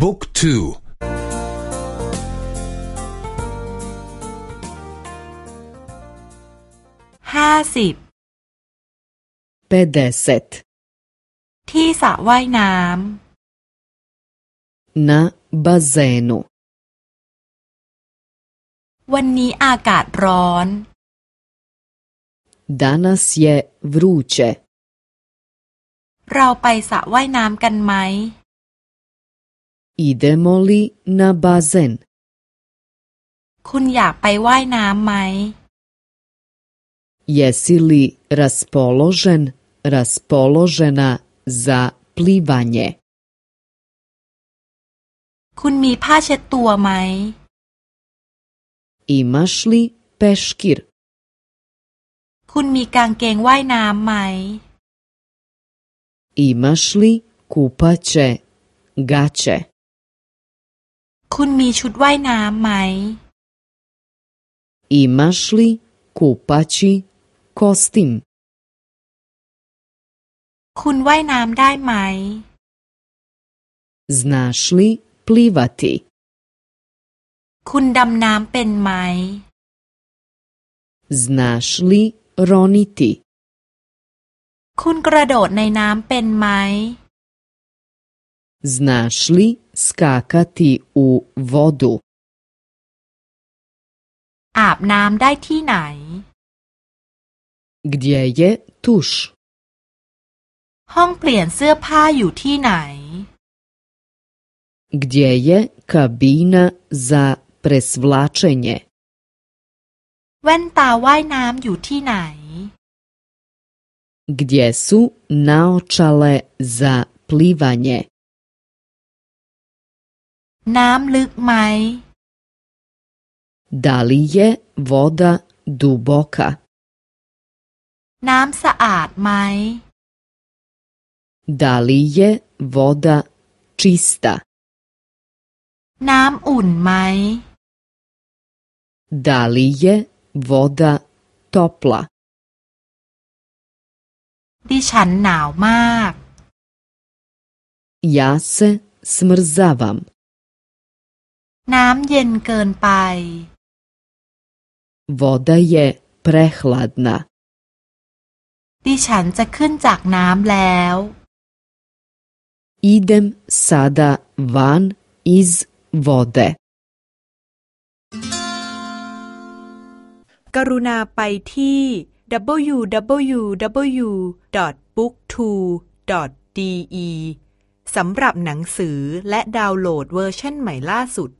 บุ๊กทูห้าสิบเปเดเซตที่สระว่ายน้ำ na bazenu วันนี้อากาศร้อน Danas je vruće เราไปสระว่ายน้ำกันไหม Idemo li na bazen คุณอยากไปว่ายน้ำไหม Jesi li raspoložen, raspoložena za plivanje คุณมีผ้าเช็ดตัวไหม Imaš li peškir คุณมีกางเกงว่ายน้ำไหม Imaš li kupaće gaće คุณมีชุดว่ายน้ำไหม Imaš li kupaći kostim คุณว่ายน้ำได้ไหม Znaš li plivati คุณดำน้ำเป็นไหม Znaš li roniti คุณกระโดดในน้ำเป็นไหม Znaš li skakati u vodu อาบน้ำได้ที่ไหน Gdje je tuš ห้องเปลี่ยนเสื้อผ้าอยู่ที่ไหน Gdje je kabina za presvlačenje แว่นตาว่ายน้ำอยู่ที่ไหน Gdje su naočale za plivanje น้ำลึกไหม Da li je voda duboka น้ำสะอาดไหม Da li je voda čista น้ำอุ่นไหม Da li je voda topla ดิฉันหนาวมาก Ja se smrzavam น้ำเย็นเกินไป Voda je prehladna ดิฉันจะขึ้นจากน้ำแล้ว Idem sada van iz vode กรุณาไปที่ www.booktwo.de สำหรับหนังสือและดาวน์โหลดเวอร์ชันใหม่ล่าสุด